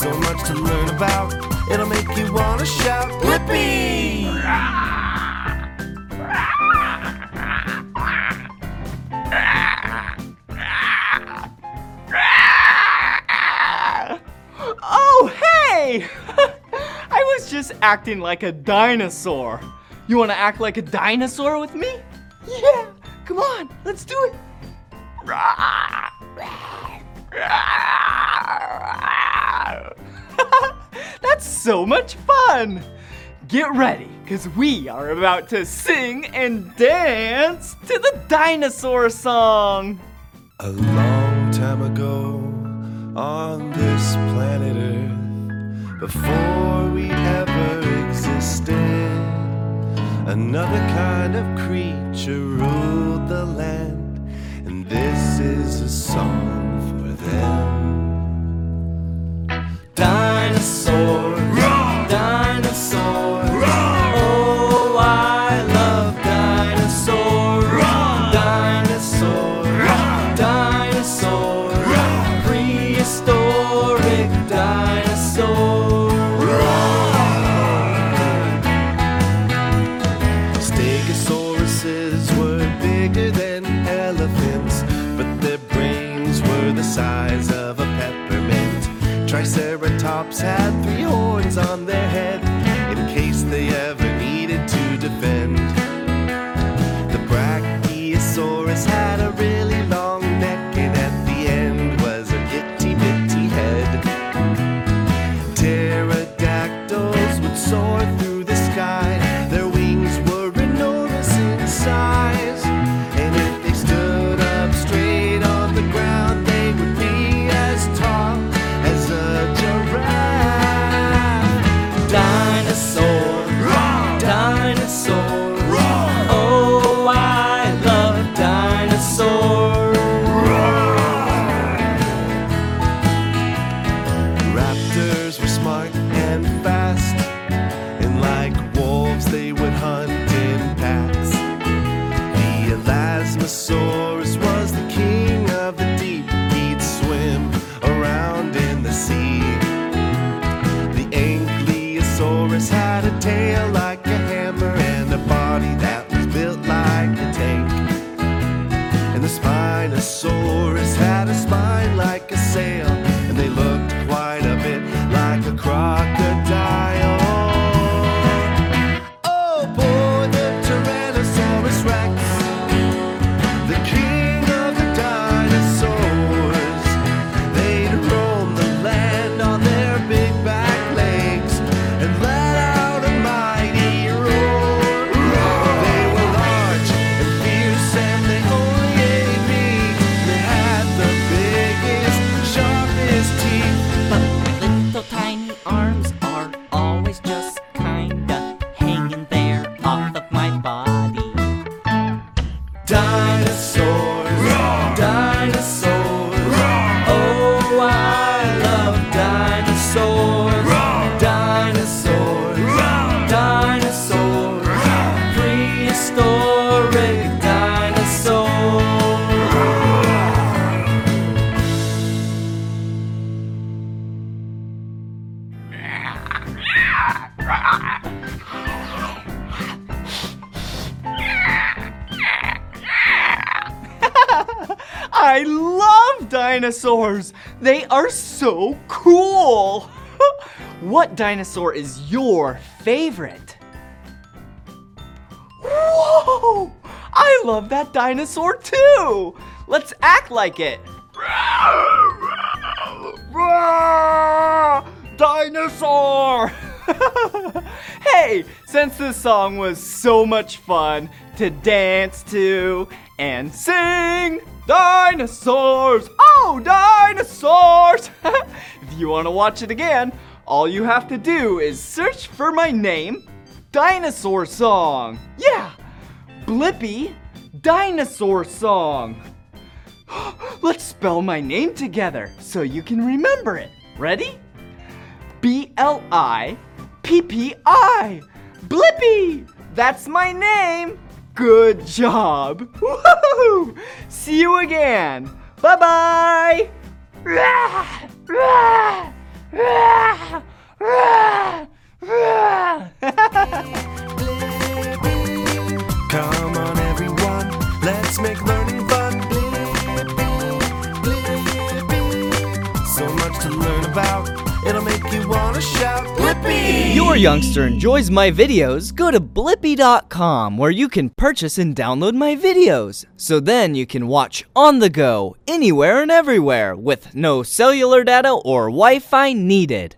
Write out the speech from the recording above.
So much to learn about, it'll make you wanna shout, Blippi! Oh, hey! I was just acting like a dinosaur. You want to act like a dinosaur with me? Yeah, come on, let's do it. That's so much fun! Get ready, because we are about to sing and dance to the dinosaur song. A long time ago on this planet Earth, before we ever existed, another kind of creature ruled the land, and this is a song for them. Dinosaur, arms I love dinosaurs. They are so cool. what dinosaur is your favorite? Whoa! I love that dinosaur too. Let's act like it. Dinosaur! hey, since this song was so much fun to dance to and sing, dinosaurs! Oh, dinosaurs! if you want to watch it again, all you have to do is search for my name, Dinosaur Song. Yeah, Blippi Dinosaur Song. Let's spell my name together so you can remember it. Ready? B L I P P I. Blippi! That's my name! Good job! Woohoo! See you again! Bye bye! Your youngster enjoys my videos, go to blippi.com where you can purchase and download my videos. So then you can watch on the go, anywhere and everywhere, with no cellular data or Wi Fi needed.